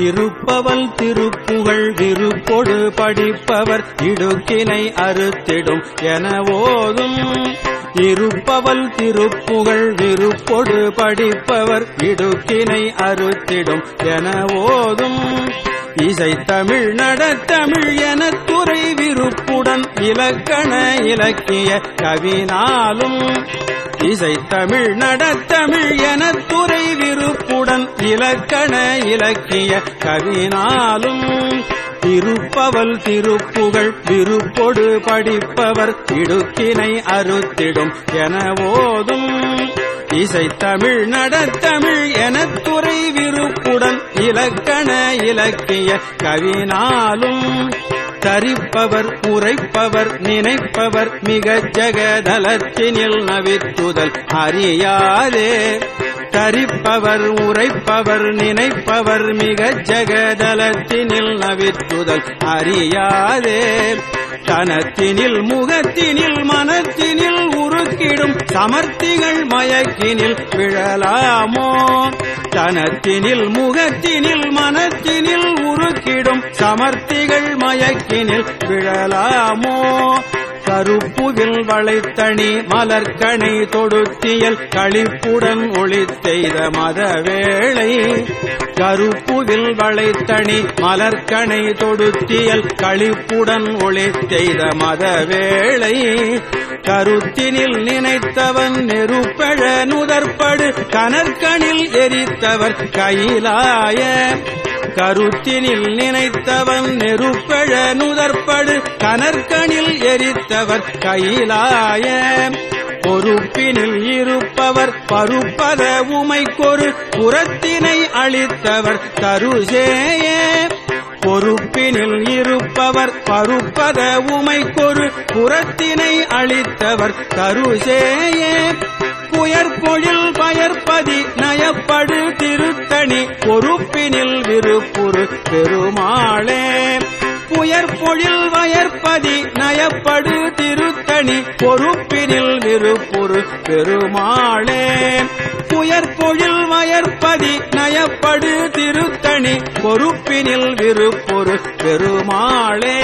இருப்பவல் திருப்புகழ் விருப்பொடு படிப்பவர் இடுக்கினை அறுத்திடும் என ஓதும். இருப்பவல் திருப்புகழ் விருப்பொடு படிப்பவர் இடுக்கினை அறுத்திடும் என ஓதும். இசை தமிழ் நடத்தமிழ் என துறை விருப்புடன் இலக்கண இலக்கிய கவினாலும். இசை தமிழ் நடத்தமிழ் என துறை இலக்கண இலக்கிய கவினாலும் திருப்பவல் திருப்புகழ் விருப்பொடு படிப்பவர் இடுக்கினை அறுத்திடும் என ஓதும். இசைத்தமிழ் நடத்தமிழ் என துறை விருப்புடன் இலக்கண இலக்கிய கவினாலும் தரிப்பவர் உரைப்பவர் நினைப்பவர் மிக ஜகதலத்தினில் நவித்துதல் அறியாதே. தரிப்பவர் உரைப்பவர் நினைப்பவர் மிக ஜகதலத்தினில் நவித்துதல் அறியாதே. தனத்தினில் முகத்தினில் மனத்தினில் உருக்கிடும் சமர்த்திகள் மயக்கினில் விழலாமோ? தனத்தினில் முகத்தினில் மனத்தினில் உருக்கிடும் சமர்த்திகள் மயக்கினில் விழலாமோ? கருப்புவில் வளைத்தணி மலர்கணை தொடுத்தியல் களிப்புடன் ஒளி செய்த மதவேளை கருப்புவில் வளைத்தணி மலர்கணை தொடுத்தியல் களிப்புடன் ஒளி செய்த மதவேளை கருத்தினில் நினைத்தவன் நெருப்பழ நுதற்படு கனற்கனில் எரித்தவர் கையிலாய. கருத்தினில் நினைத்தவன் நெருப்பழ நுதற்படு கனற்கனில் எரித்தவர் கையிலாய. பொறுப்பினில் இருப்பவர் பருப்பத உமைக்கொரு புறத்தினை அளித்தவர் தருசேய. பொறுப்பினில் இருப்பவர் பருப்பத உமைக்கொரு புறத்தினை அளித்தவர் தருசேயே. புயற்பொழில் பயற்பதி நயப்படு திருத்தணி பொறுப்பினில் விருப்புரு பெருமாளே. புயற்பொழில் வயற்பதி நயப்படு திருத்தணி பொறுப்பினில் விருப்புரு பெருமாளே. புயற்பொழில் வயற்பதி நயப்படு திருத்தணி பொறுப்பினில் விருப்புரு பெருமாளே.